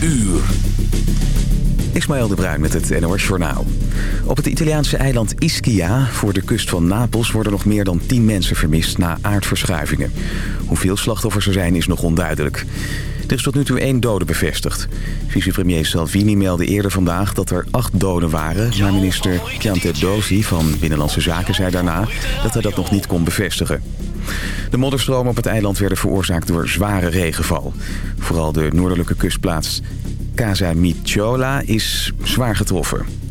uur. Ismaël de Bruin met het NOS Journaal. Op het Italiaanse eiland Ischia, voor de kust van Napels... worden nog meer dan 10 mensen vermist na aardverschuivingen. Hoeveel slachtoffers er zijn is nog onduidelijk. Er is tot nu toe één dode bevestigd. Vicepremier Salvini meldde eerder vandaag dat er acht doden waren... maar minister Piantedosi van Binnenlandse Zaken zei daarna... dat hij dat nog niet kon bevestigen. De modderstromen op het eiland werden veroorzaakt door zware regenval. Vooral de noordelijke kustplaats Casa Michola is zwaar getroffen.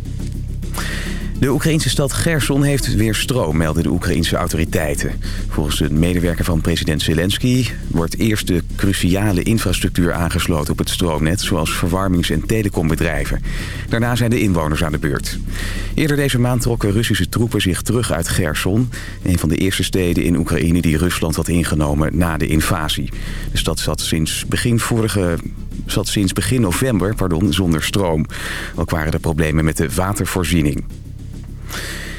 De Oekraïnse stad Gerson heeft weer stroom, melden de Oekraïnse autoriteiten. Volgens een medewerker van president Zelensky wordt eerst de cruciale infrastructuur aangesloten op het stroomnet, zoals verwarmings- en telecombedrijven. Daarna zijn de inwoners aan de beurt. Eerder deze maand trokken Russische troepen zich terug uit Gerson, een van de eerste steden in Oekraïne die Rusland had ingenomen na de invasie. De stad zat sinds begin vorige zat sinds begin november pardon, zonder stroom. Ook waren er problemen met de watervoorziening.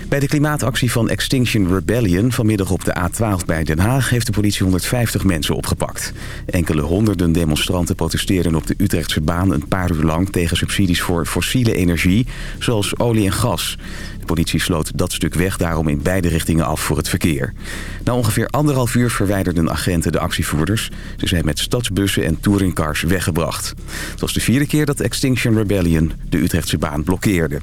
Bij de klimaatactie van Extinction Rebellion vanmiddag op de A12 bij Den Haag... heeft de politie 150 mensen opgepakt. Enkele honderden demonstranten protesteerden op de Utrechtse baan... een paar uur lang tegen subsidies voor fossiele energie, zoals olie en gas. De politie sloot dat stuk weg daarom in beide richtingen af voor het verkeer. Na ongeveer anderhalf uur verwijderden agenten de actievoerders. Ze zijn met stadsbussen en touringcars weggebracht. Het was de vierde keer dat Extinction Rebellion de Utrechtse baan blokkeerde.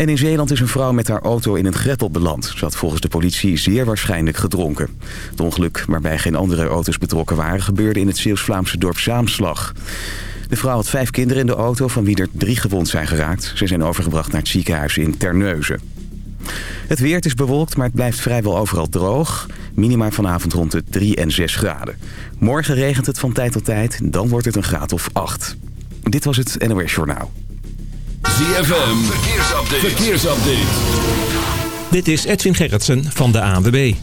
En in Zeeland is een vrouw met haar auto in een greppel beland. Ze had volgens de politie zeer waarschijnlijk gedronken. Het ongeluk, waarbij geen andere auto's betrokken waren... gebeurde in het Zeeuws-Vlaamse dorp Zaamslag. De vrouw had vijf kinderen in de auto, van wie er drie gewond zijn geraakt. Ze zijn overgebracht naar het ziekenhuis in Terneuzen. Het weer is bewolkt, maar het blijft vrijwel overal droog. Minima vanavond rond de 3 en 6 graden. Morgen regent het van tijd tot tijd, dan wordt het een graad of 8. Dit was het NOS Journaal. ZFM, verkeersupdate. verkeersupdate. Dit is Edwin Gerritsen van de ANWB.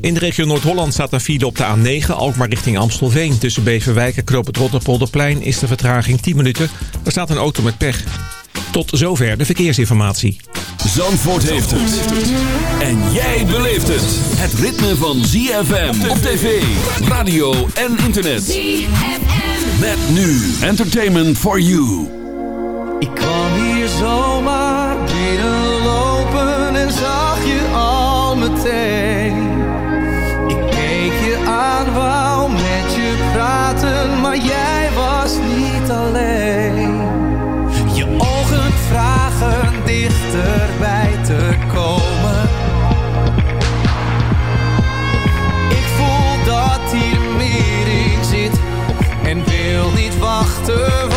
In de regio Noord-Holland staat een file op de A9, Alkmaar richting Amstelveen. Tussen Beverwijk en Knoop het Rotterpolderplein is de vertraging 10 minuten. Er staat een auto met pech. Tot zover de verkeersinformatie. Zandvoort heeft het. En jij beleeft het. Het ritme van ZFM op tv, radio en internet. ZFM. Met nu Entertainment for You. Ik kwam hier zomaar binnenlopen en zag je al meteen. Ik keek je aan, wou met je praten, maar jij was niet alleen. Je ogen vragen dichterbij te komen. Ik voel dat hier meer in zit en wil niet wachten,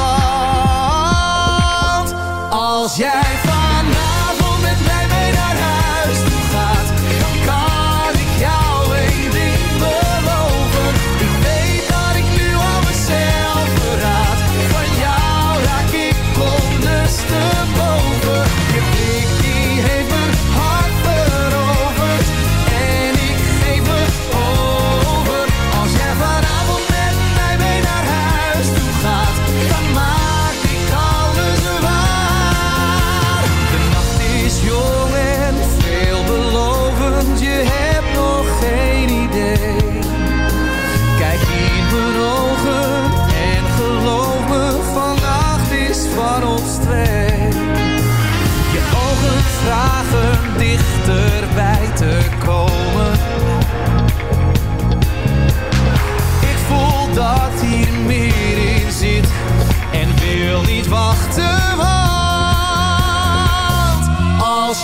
als jij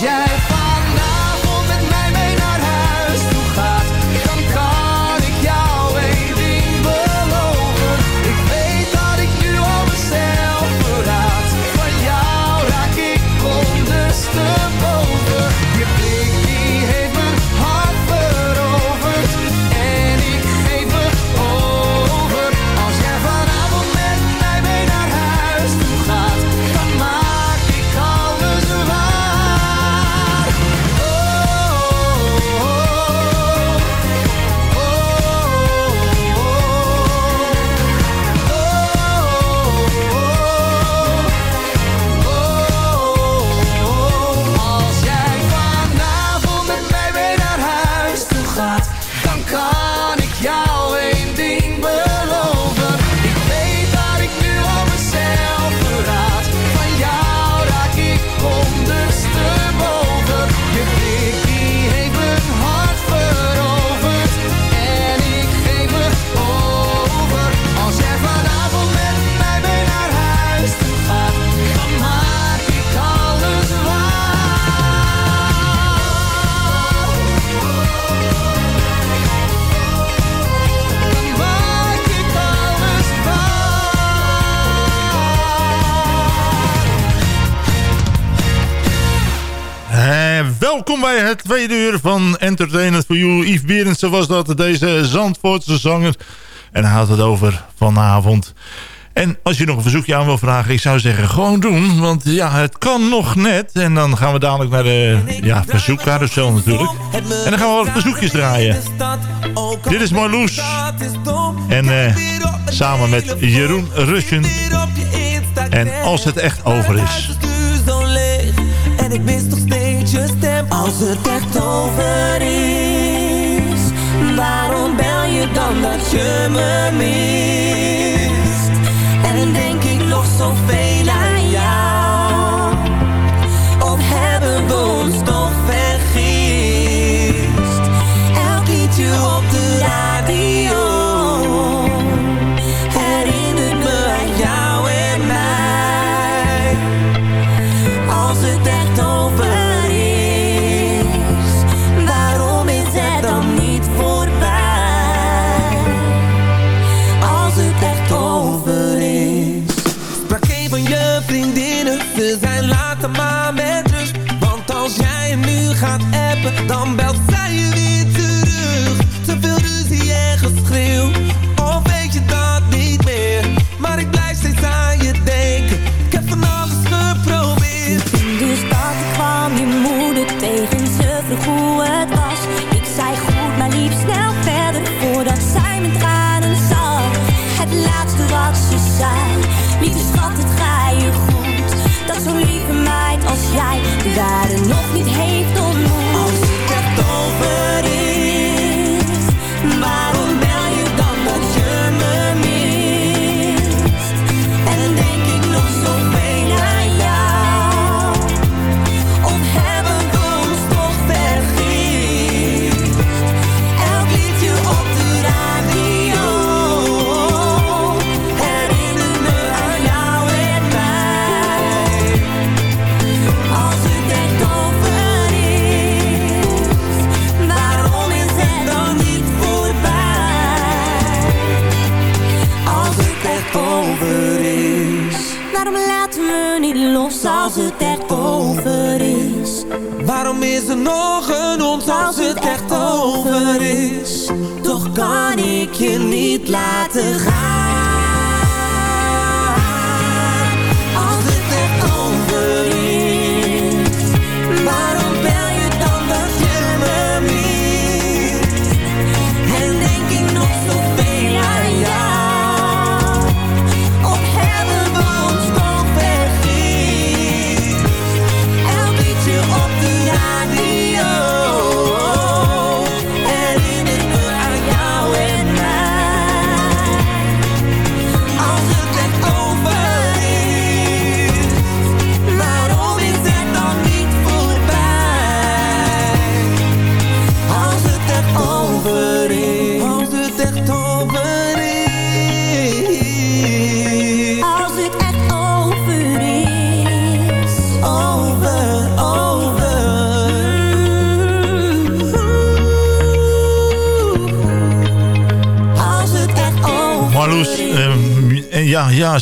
als het tweede uur van Entertainment for You. Yves Berendsen was dat, deze Zandvoortse zanger. En hij had het over vanavond. En als je nog een verzoekje aan wil vragen, ik zou zeggen gewoon doen. Want ja, het kan nog net. En dan gaan we dadelijk naar de ja, verzoekcarousel natuurlijk. En dan gaan we wat verzoekjes draaien. Dit is Marloes. En eh, samen met Jeroen Rusjen. En als het echt over is. En ik Als het echt over is. Waarom bel je dan dat je me mist? En denk ik nog zoveel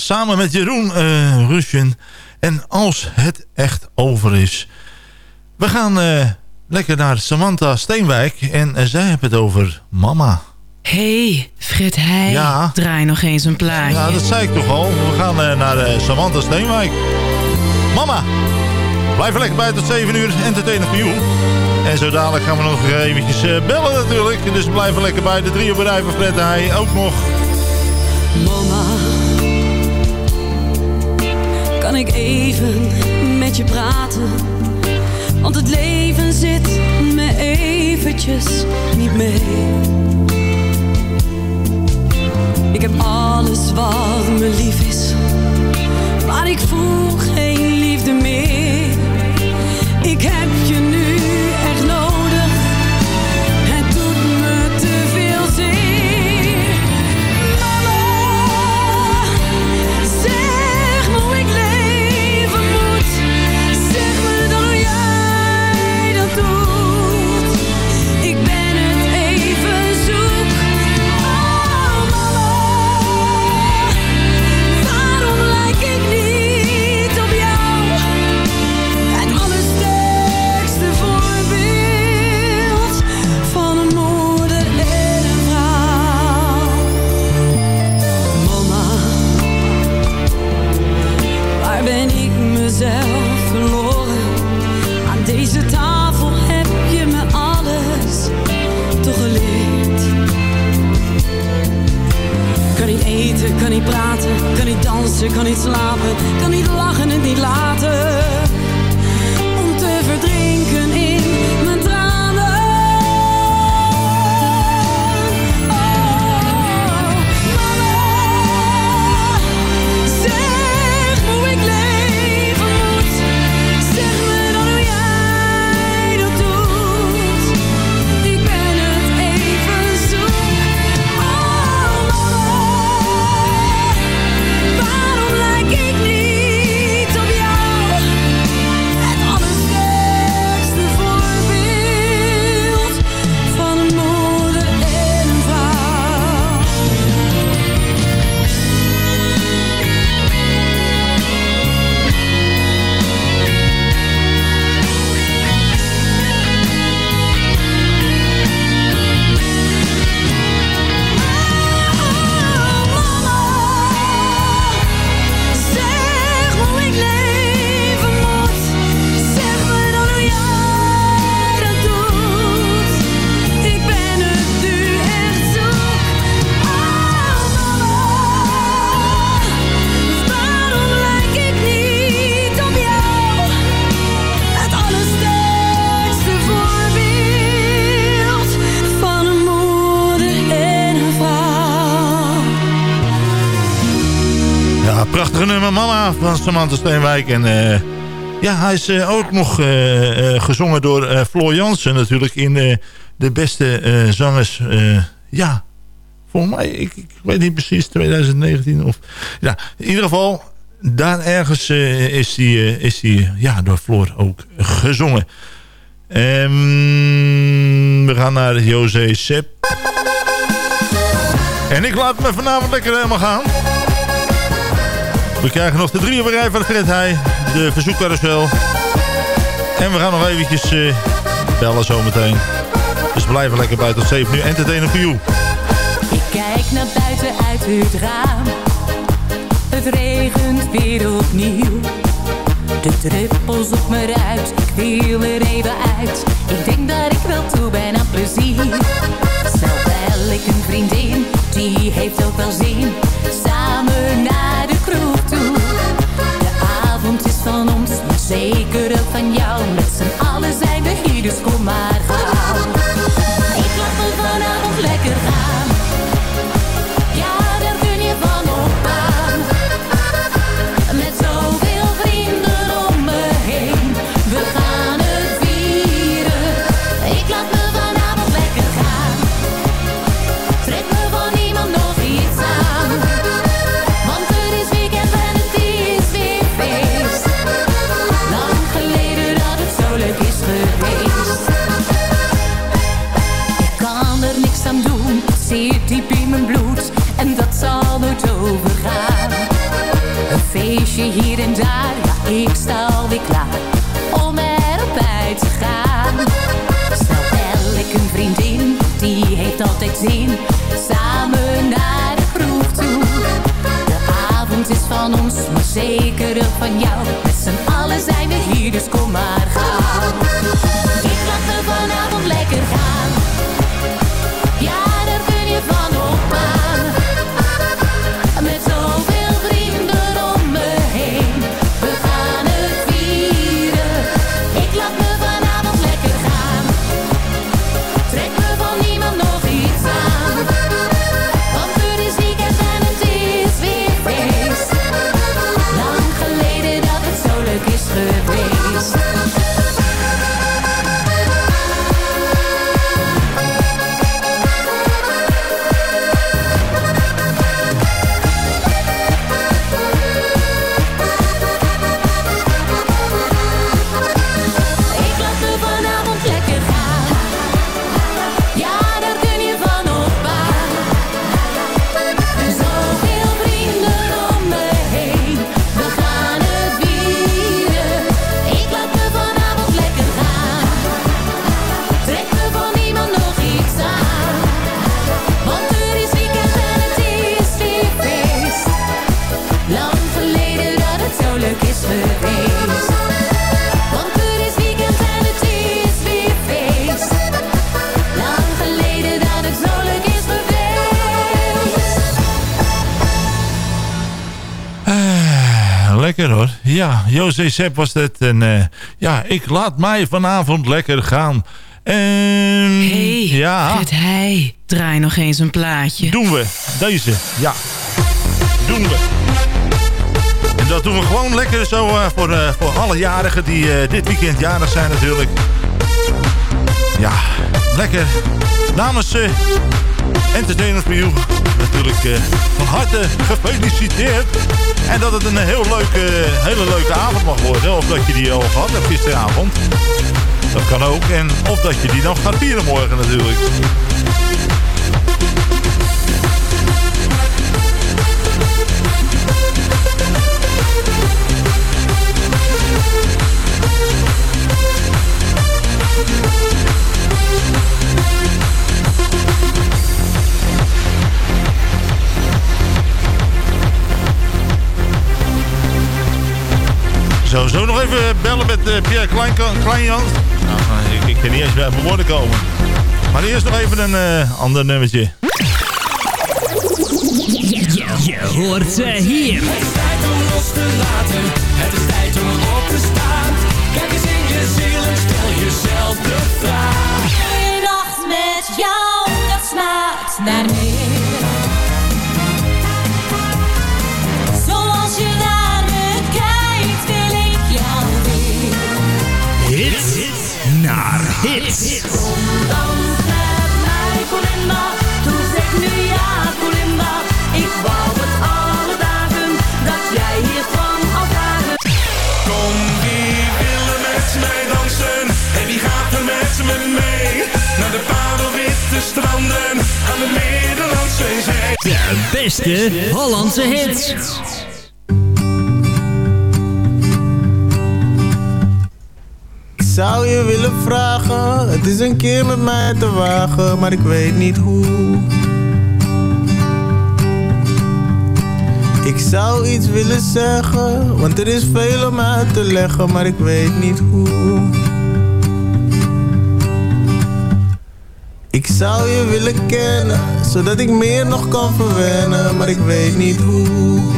samen met Jeroen eh Rusjen. En als het echt over is. We gaan eh, lekker naar Samantha Steenwijk. En eh, zij heeft het over mama. hey, Fred Heij, Ja. draai nog eens een plaatje. Ja, dat zei ik toch al. We gaan naar eh, Samantha Steenwijk. Mama, blijf lekker bij tot 7 uur. Entertainment voor. En zo dadelijk gaan we nog eventjes eh, bellen natuurlijk. Dus blijf er lekker bij. De drie bedrijven Fred hij ook nog. Ik even met je praten? Want het leven zit me eventjes niet mee. Ik heb alles wat me lief is, maar ik voel geen liefde meer. dansen, kan niet slapen, kan niet lachen en niet laten. Van Samantha Steenwijk. En eh, ja, hij is eh, ook nog eh, gezongen door eh, Floor Jansen natuurlijk in de beste zangers. ja, volgens mij, ik, ik weet niet precies, 2019 of... Ja, in ieder geval, daar ergens is eh, is die, ja, door Floor ook gezongen. Ehm, we gaan naar José Sepp. En ik laat me vanavond lekker helemaal gaan. We krijgen nog de drieënberij van Fred Heij. De verzoekcarousel. En we gaan nog eventjes eh, bellen zometeen. Dus blijven lekker bij tot 7 uur. Entertainer you. Ik kijk naar buiten uit het raam. Het regent weer opnieuw. De druppels op me ruit, ik wil er even uit. Ik denk dat ik wel toe ben aan plezier. Snel bel ik een vriendin, die heeft ook wel zin. Samen naar. De avond is van ons, maar zeker ook van jou. Met z'n allen zijn we hier, dus kom maar ik sta alweer klaar om uit te gaan. Snel bel ik een vriendin, die heeft altijd zin, samen naar de kroeg toe. De avond is van ons, maar zeker van jou. Met z'n allen zijn we hier, dus kom maar Ja, José Sepp was het. En eh, ja, ik laat mij vanavond lekker gaan. En... hey, ja, Fred Heij, draai nog eens een plaatje. doen we. Deze, ja. Doen we. En dat doen we gewoon lekker zo eh, voor, eh, voor alle jarigen die dit weekend jarig zijn natuurlijk. Ja, lekker. Namens eh Entertainers for You natuurlijk van harte gefeliciteerd. En dat het een heel leuke, hele leuke avond mag worden. Of dat je die al gehad hebt gisteravond. Dat kan ook. En of dat je die nog gaat vieren morgen natuurlijk. Zo, zo nog even bellen met eh, Pierre Klein, Kleinjans. Nou, ik, ik kan niet eens bij mijn woorden komen. Maar eerst nog even een eh, ander nummertje. Je hoort ze hier. Het is tijd om los te laten, het is tijd om op te staan. Kijk eens in je ziel en stel jezelf de vraag. Een nacht met jou, dat smaakt naar meer. Hits. Kom dans met mij, Colinda. Toen zeg nu ja, Colinda. Ik wou het alle dagen, dat jij hiervan al dagen. Kom, wie wil er met mij dansen? En wie gaat er met me mee? Naar de parelwitte stranden aan de Middellandse Zee. De beste Hollandse hits. Zou je willen vragen, het is een keer met mij te wagen, maar ik weet niet hoe. Ik zou iets willen zeggen, want er is veel om uit te leggen, maar ik weet niet hoe. Ik zou je willen kennen, zodat ik meer nog kan verwennen, maar ik weet niet hoe.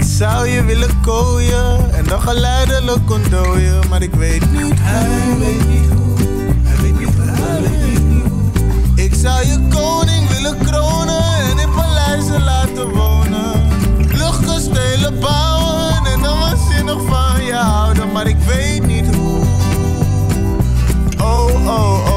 Ik zou je willen kooien en dan geleidelijk ontdooien, maar ik weet niet Hij weet niet hoe, hij weet niet hoe, hij weet niet hoe. Ik zou je koning willen kronen en in paleizen laten wonen. Luchtkastelen bouwen en dan waanzinnig van je houden, maar ik weet niet hoe. Oh, oh, oh, oh,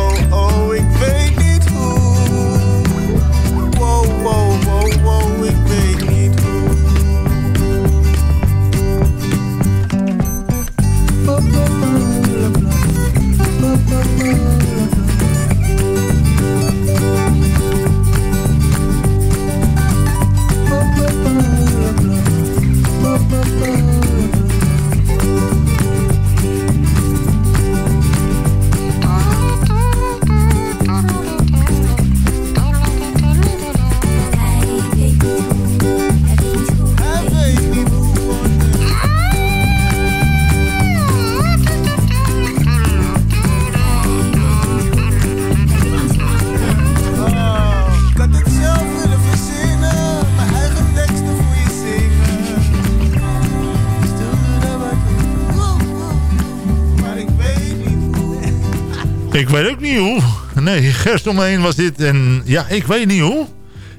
Ik weet ook niet hoe. Nee, gerst omheen was dit. En ja, ik weet niet hoe.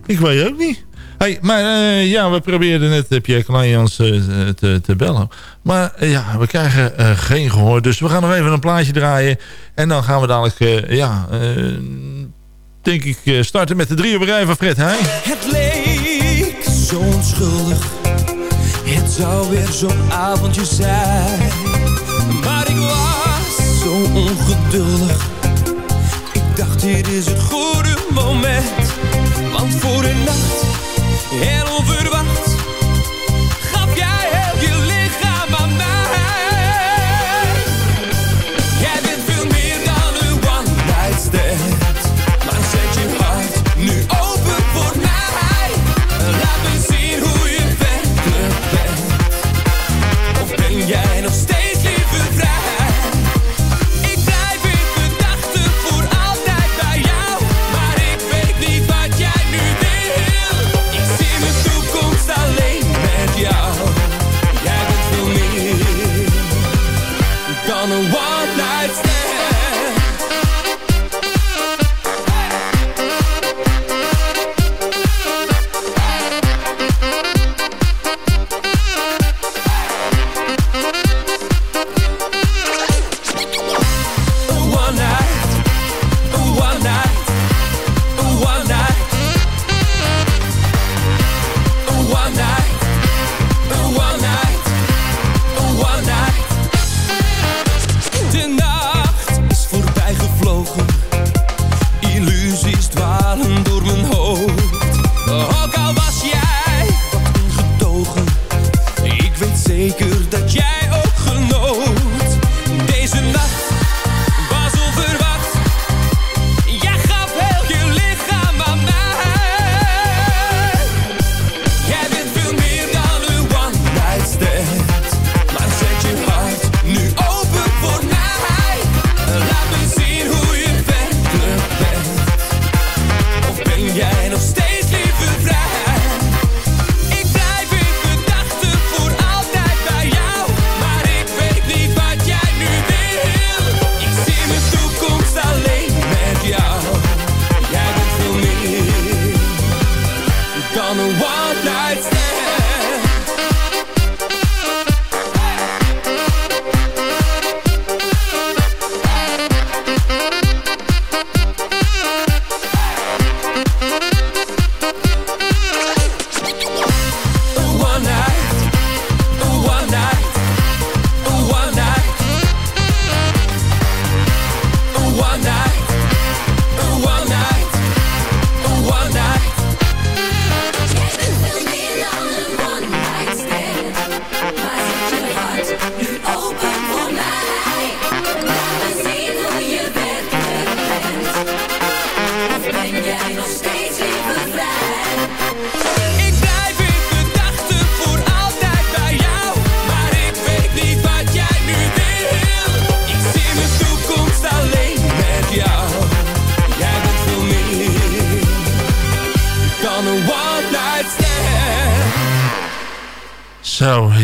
Ik weet ook niet. Hey, maar eh, ja, we probeerden net uh, Pierre Kleinjans uh, te, te bellen. Maar ja, we krijgen geen gehoor. Dus we gaan nog even een plaatje draaien. En dan gaan we dadelijk, ja, denk ik, starten met de drie op rij van Fred Heij. Het leek zo onschuldig. Het zou weer zo'n avondje zijn. Maar ik was zo ongeduldig. Dit is het goede moment. Want voor een nacht, heel onverwacht,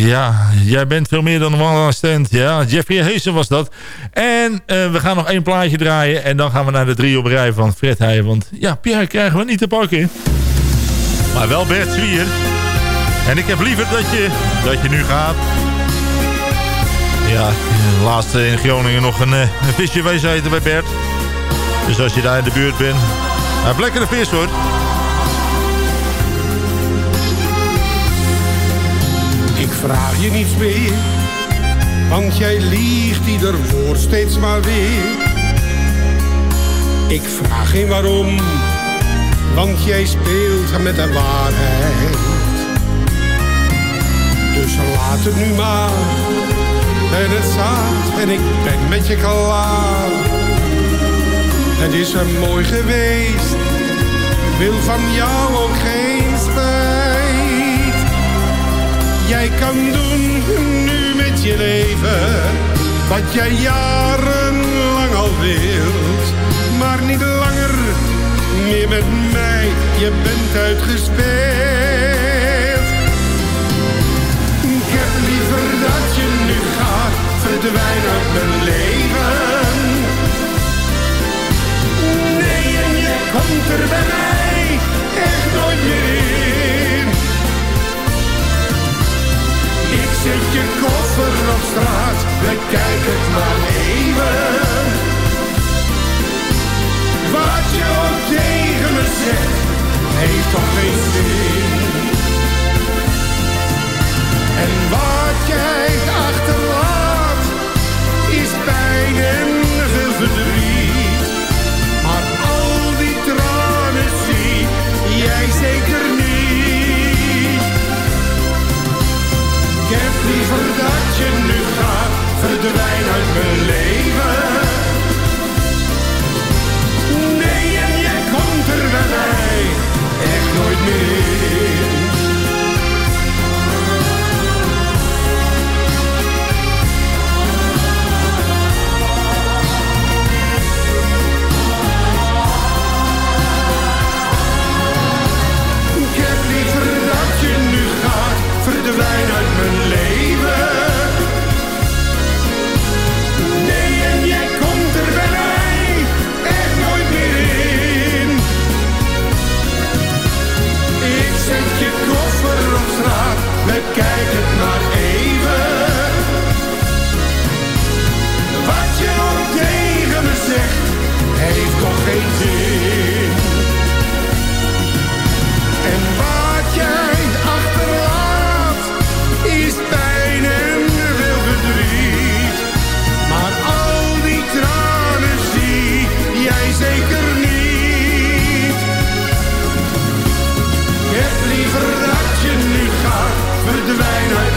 ja. Jij bent veel meer dan een one stand. Ja, Jeffrey Heesen was dat. En eh, we gaan nog één plaatje draaien. En dan gaan we naar de drie op rij van Fred Heij. Want ja, Pierre krijgen we niet te pakken. Maar wel Bert Zwier. En ik heb liever dat je, dat je nu gaat. Ja, laatst in Groningen nog een, eh, een visje eten bij Bert. Dus als je daar in de buurt bent... Hij heeft lekkere vis hoor. Vraag je niets meer, want jij liegt ieder woord steeds maar weer. Ik vraag geen waarom, want jij speelt met de waarheid. Dus laat het nu maar, en het zaad en ik ben met je klaar. Het is er mooi geweest, wil van jou ook geen Jij kan doen nu met je leven wat jij jarenlang al wilt. Maar niet langer meer met mij, je bent uitgespeeld. Ik heb liever dat je nu gaat, verdwijnen uit mijn leven. komt er bij bekijk het maar even. Wat je ook tegen me zegt, heeft toch geen zin. En wat jij achterlaat, is pijn en verdriet. Maar al die tranen zie jij zeker niet. Ik heb liever dat je nu gaat, verdwijn uit mijn leven. Nee, en jij komt er bij mij echt nooit meer. Bekijk het maar even. Wat je ook tegen me zegt, heeft toch geen zin. Verdwijn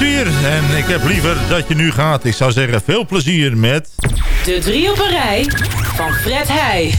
En ik heb liever dat je nu gaat. Ik zou zeggen, veel plezier met... De drie op een rij van Fred Heij.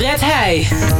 Fred Heij.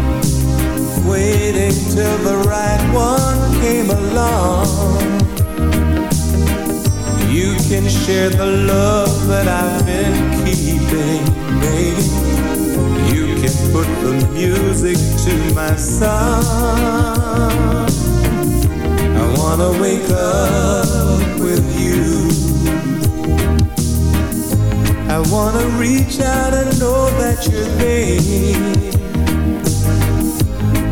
Waiting till the right one came along you can share the love that I've been keeping, baby. You can put the music to my song. I wanna wake up with you. I wanna reach out and know that you're there.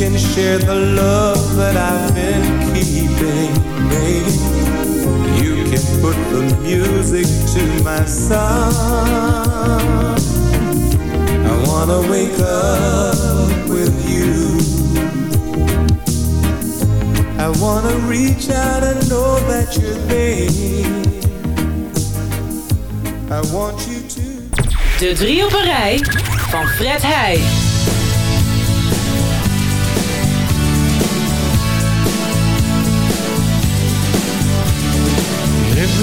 can share the love that I've been keeping, baby. You can put the music to my song. I wanna wake up with you. I wanna reach out and know that you're there. I want you to De drie op een rij van Fred Heij.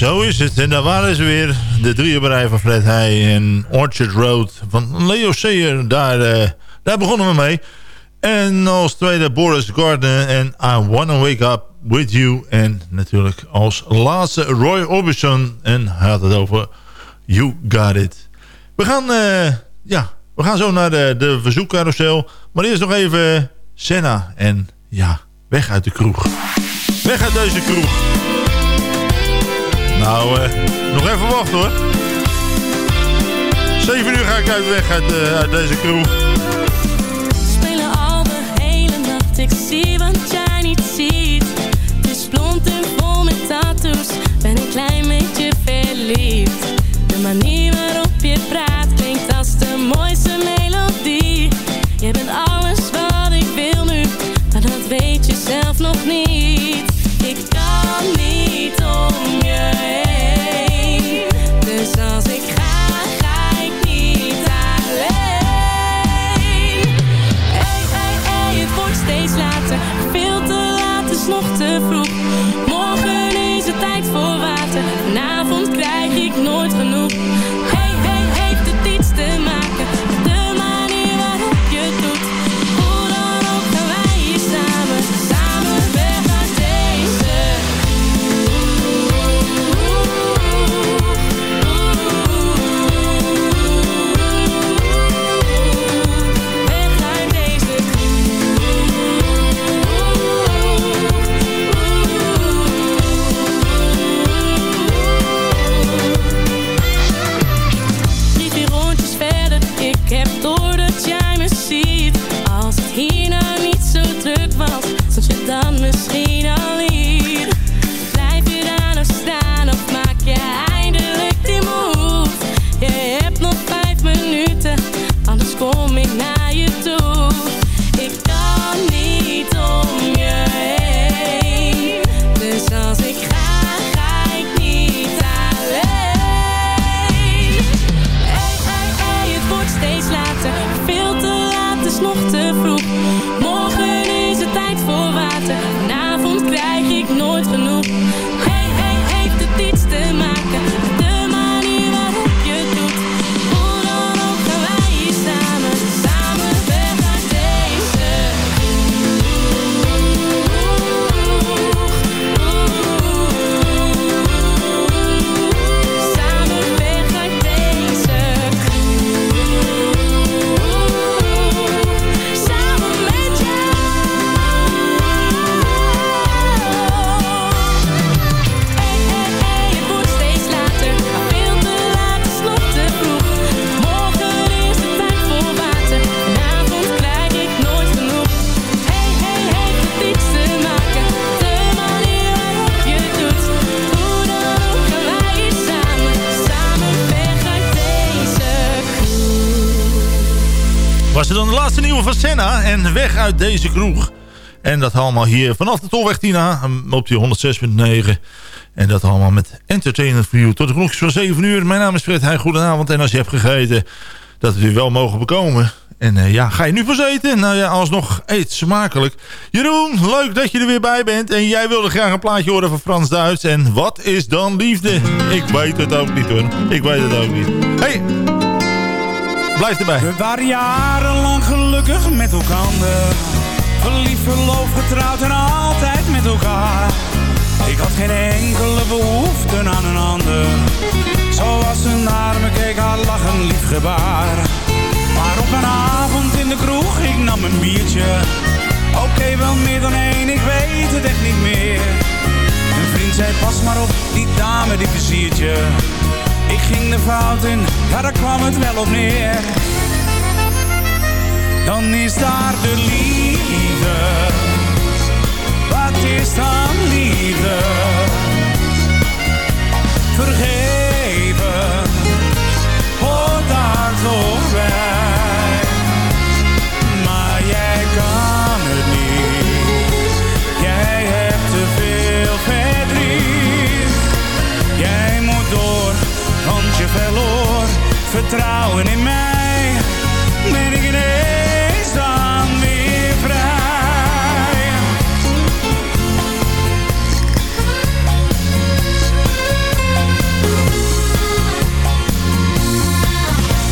Zo is het. En daar waren ze weer. De drieënberij van Fred Heij en Orchard Road van Leo Sayer. Daar, eh, daar begonnen we mee. En als tweede Boris Gardner en I Wanna Wake Up With You. En natuurlijk als laatste Roy Orbison. En hij had het over You Got It. We gaan, eh, ja, we gaan zo naar de, de verzoekcarousel. Maar eerst nog even Senna. En ja, weg uit de kroeg. Weg uit deze kroeg. Nou, eh, nog even wachten hoor. 7 uur ga ik uit weg uit, eh, uit deze kroeg. spelen al de hele nacht. Ik zie wat en weg uit deze kroeg. En dat allemaal hier vanaf de Tolweg Tina op die 106.9. En dat allemaal met Entertainment for. Tot de klokjes van 7 uur. Mijn naam is Fred Heij. Goedenavond. En als je hebt gegeten, dat u wel mogen bekomen. En eh, ja, ga je nu eten? Nou ja, alsnog eet smakelijk. Jeroen, leuk dat je er weer bij bent. En jij wilde graag een plaatje horen van Frans Duits. En wat is dan liefde? Ik weet het ook niet hoor. Ik weet het ook niet. Hey, We waren jarenlang gelukkig met elkaar. Verliefd, verloofd, getrouwd en altijd met elkaar. Ik had geen enkele behoefte aan een ander. Zoals naar me keek, haar lachen lief gebaar. Maar op een avond in de kroeg, ik nam een biertje. Oké, wel meer dan één, ik weet het echt niet meer. Een vriend zei, pas maar op, die dame, die versiert je. Ik ging de fout in, ja daar kwam het wel op neer. Dan is daar de liefde. Wat is dan vertrouwen in mij ben ik ineens dan weer vrij.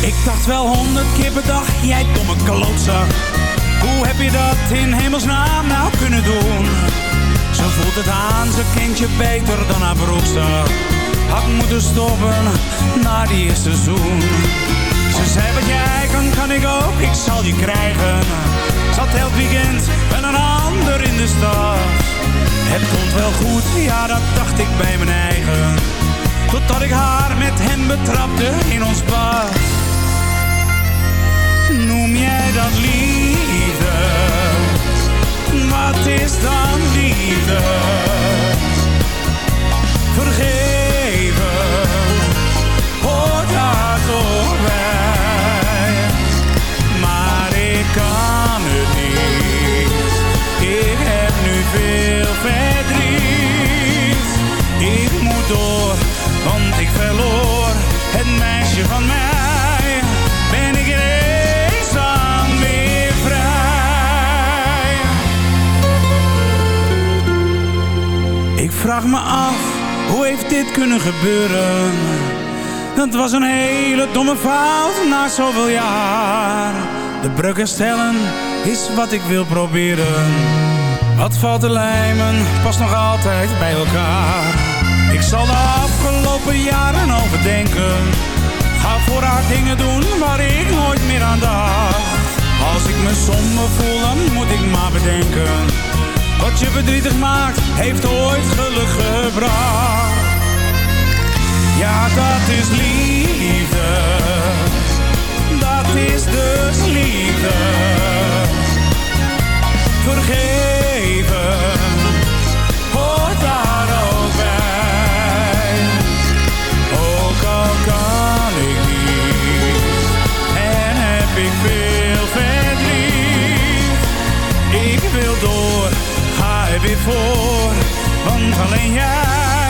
Ik dacht wel honderd keer per dag, jij domme klootzak. Hoe heb je dat in hemelsnaam nou kunnen doen? Ze voelt het aan, ze kent je beter dan haar broekzak. Had moeten stoppen na die eerste zoen. Ze zei wat jij kan, kan ik ook, ik zal je krijgen. Zat elk weekend met een ander in de stad. Het komt wel goed, ja dat dacht ik bij mijn eigen. Totdat ik haar met hem betrapte in ons bad. Noem jij dat liefde? Wat is dan liefde? Vergeven, Maar ik kan het niet. Ik heb nu veel verdriet. Ik moet door, want ik verloor het meisje van mij. Ben ik ineens dan weer vrij? Ik vraag me af, hoe heeft dit kunnen gebeuren? Dat was een hele domme fout na zoveel jaar. De bruggen stellen is wat ik wil proberen. Wat valt te lijmen, past nog altijd bij elkaar. Ik zal de afgelopen jaren overdenken. Ga voor haar dingen doen waar ik nooit meer aan dacht. Als ik me somber voel, dan moet ik maar bedenken. Wat je verdrietig maakt, heeft ooit geluk gebracht. Ja, dat is liefde. Dat is dus liefde. Vergeven hoort daar ook bij. Ook al kan ik niet en heb ik veel verdriet. Ik wil door, ga er weer voor, want alleen jij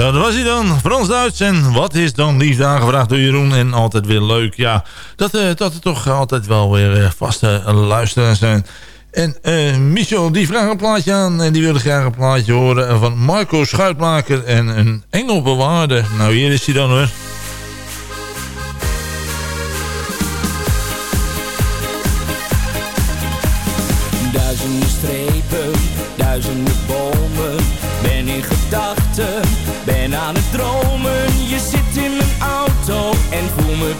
Zo, dat was hij dan. Frans-Duits. En wat is dan liefde aangevraagd door Jeroen? En altijd weer leuk. Ja, dat, eh, dat er toch altijd wel weer eh, vaste luisteraars zijn. En eh Michel, die vraagt een plaatje aan. En die wilde graag een plaatje horen van Marco Schuitmaker en een engelbewaarder. Nou, hier is hij dan hoor.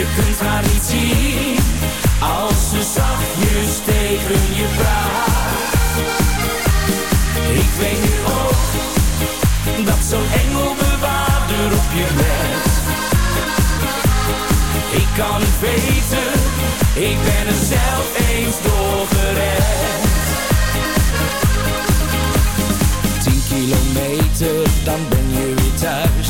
Je kunt haar niet zien als ze zachtjes tegen je praat. Ik weet nu ook dat zo'n engelbewaarder op je let. Ik kan het weten, ik ben er zelf eens door gered. Tien kilometer, dan ben je weer thuis.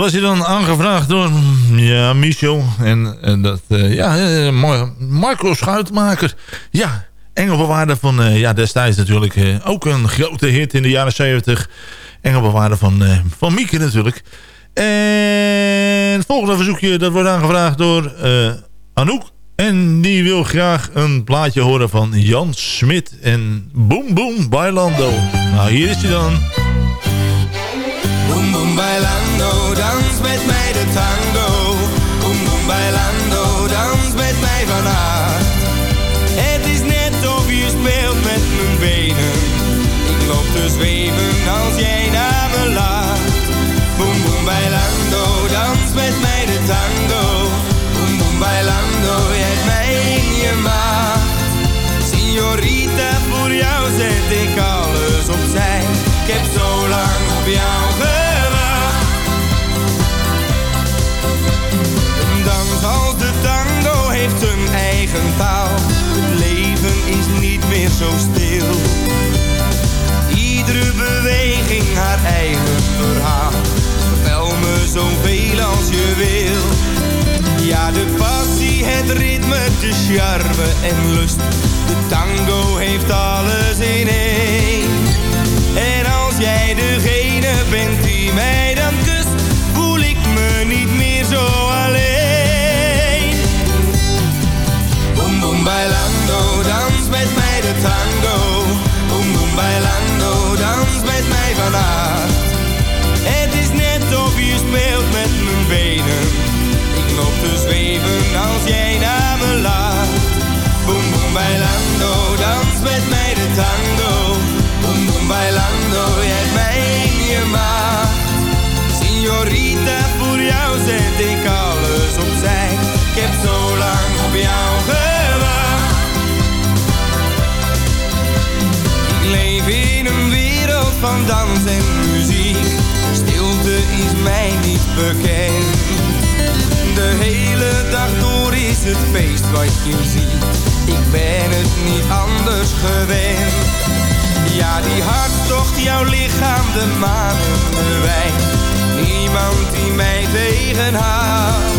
Was hij dan aangevraagd door ja, Michel. En, en dat, eh, ja, eh, Mar- Marco Schuitmaker. Ja, Engelbewaarder van, eh, ja, destijds natuurlijk ook een grote hit in de jaren 70. Engelbewaarder van, van Mieke natuurlijk. En het volgende verzoekje, dat wordt aangevraagd door Anouk. En die wil graag een plaatje horen van Jan Smit en Boom Boom Bailando. Nou, hier is hij dan. Boom boom bailando, dans met mij de tango. Boom boom bailando, dans met mij vanavond. Het is net of je speelt met mijn benen. Ik loop te zweven als jij naar me laat. Boom boom bailando, dans met mij de tango. Boom boom bailando, je hebt mij in je maat. Signorita, voor jou zet ik alles opzij. Ik heb zo lang op jou gewacht. En lust. De tango heeft alles in één. En als jij degene bent die mij dan kust, voel ik me niet meer zo alleen. Boom boom bailando, dans met mij de tango. Boom boom bailando, dans met mij vanavond. Het is net of je speelt met mijn benen. Ik loop te zweven als jij naar. Bailando, dans met mij de tango. Boom boom bailando, je hebt mij in je maat. Signorita, voor jou zet ik alles opzij. Ik heb zo lang op jou gewacht. Ik leef in een wereld van dans en muziek. Stilte is mij niet bekend. De hele dag door is het feest wat je ziet. Ik ben het niet anders gewend. Ja, die hartstocht, jouw lichaam, de manen, de wijn. Niemand die mij tegenhoudt.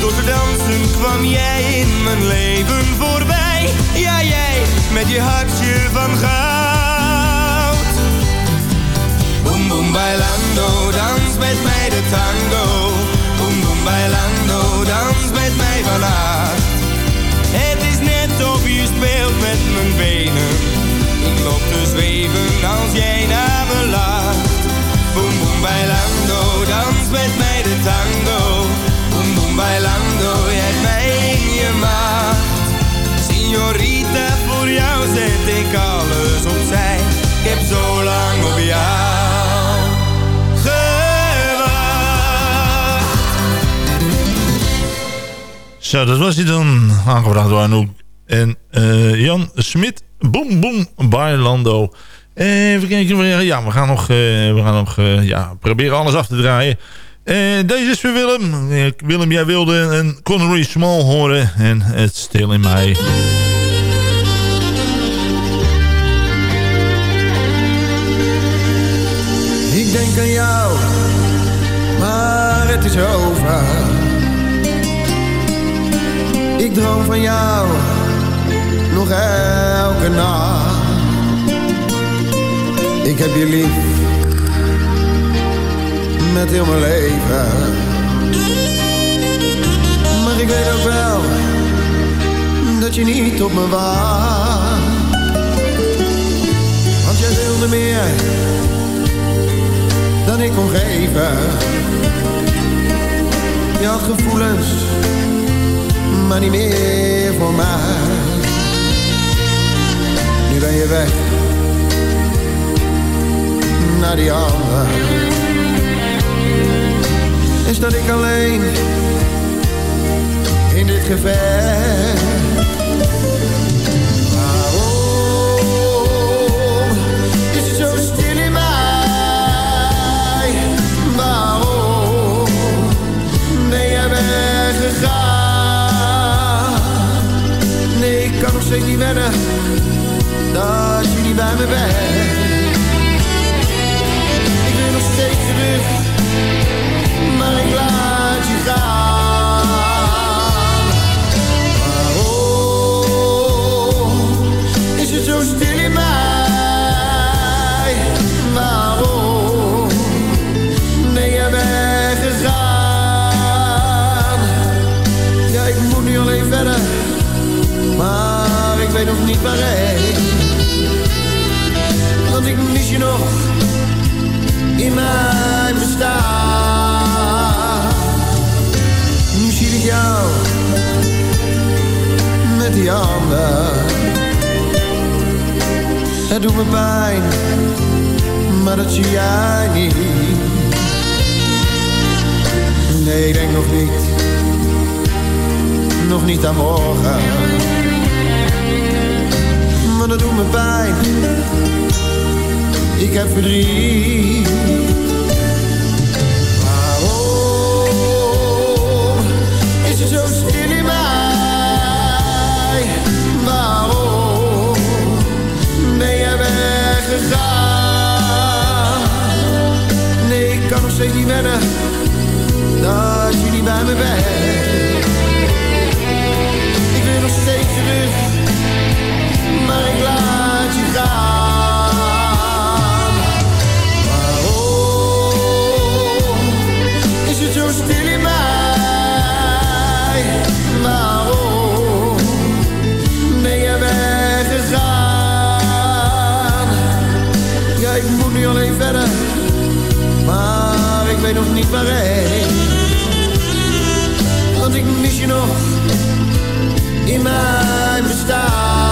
Door te dansen kwam jij in mijn leven voorbij. Ja, jij met je hartje van goud. Boom, boom, bailando, dans met mij de tango. Boom, boom, bailando, dans met mij vanavond. Je speelt met mijn benen. Ik loop te zweven als jij naar me laat. Boom, boom, bailando, dans met mij de tango. Boom, boom, bailando, je hebt mij in je maat. Signorita, voor jou zet ik alles opzij. Ik heb zo lang op jou. Zo, dat was hij dan. Aangevraagd door Anouk. En eh, Jan Smit. Boom Boom Bailando. Even kijken. Ja, we gaan nog, eh, we gaan nog eh, ja, proberen alles af te draaien. Eh, deze is voor Willem. Eh, Willem, jij wilde een Connery Small horen. En het stil in mij. Ik denk aan jou, maar het is over. Ik droom van jou, nog elke nacht. Ik heb je lief, met heel mijn leven. Maar ik weet ook wel, dat je niet op me wacht. Want jij wilde meer dan ik kon geven. Je had gevoelens, maar niet meer voor mij. Ben je weg naar die ander. Is dat ik alleen in dit gevecht me bent. Verdriet. Nu alleen verder, maar ik weet nog niet waarheen. Want ik mis je nog in mijn bestaan.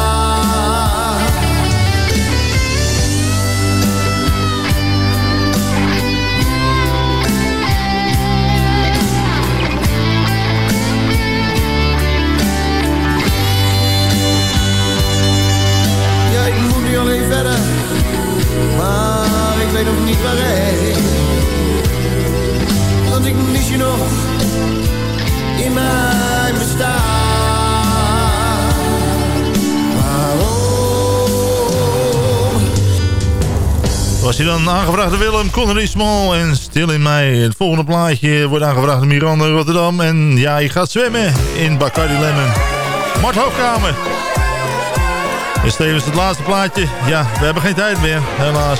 Weet nog niet waarheen. Want ik mis je nog in mijn bestaan. Waarom? Was hij dan aangevraagd door Willem, Connery Small en Stil in mij. Het volgende plaatje wordt aangevraagd door Miranda Rotterdam. En ja, je gaat zwemmen in Bacardi Lemon. Mart Hoogkamer. Tevens het laatste plaatje. Ja, we hebben geen tijd meer, helaas.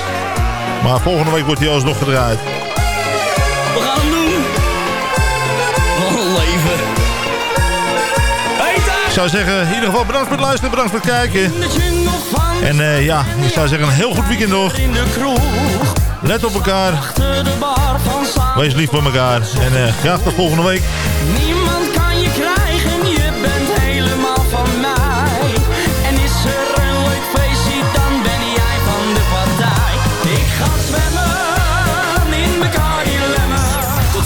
Maar volgende week wordt hij alsnog gedraaid. We gaan hem doen. Wat een leven. Ik zou zeggen, in ieder geval bedankt voor het luisteren, bedankt voor het kijken. En eh, ja, ik zou zeggen een heel goed weekend nog. Let op elkaar. Wees lief voor elkaar. En eh, graag tot volgende week. Niemand kan je krijgen,